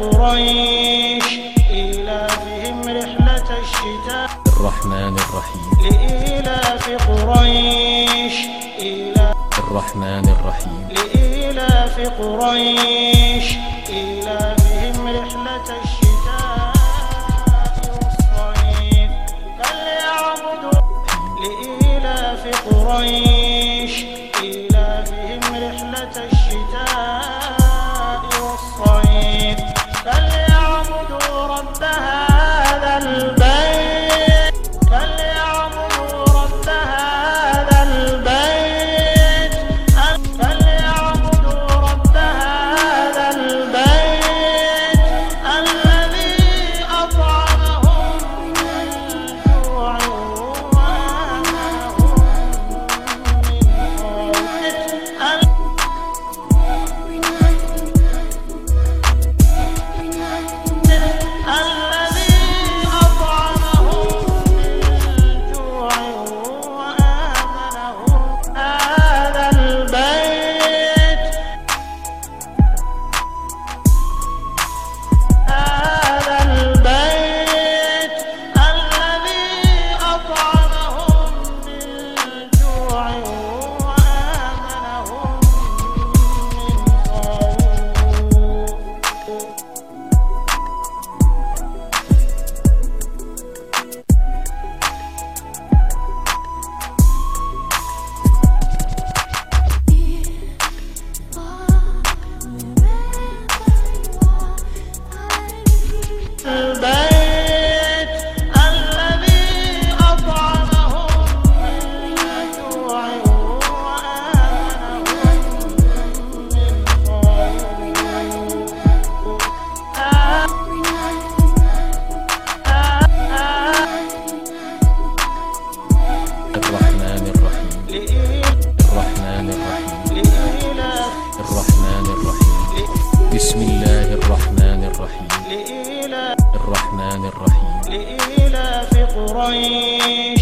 قريش. إيلافهم رحلة الشتاء. الرحمن الرحيم. لإيلاف قريش. إيلاف الرحمن الرحيم. لإيلاف قريش. إيلافهم رحلة الشتاء والصيف. فليعبدوا لإيلاف قريش. أمرين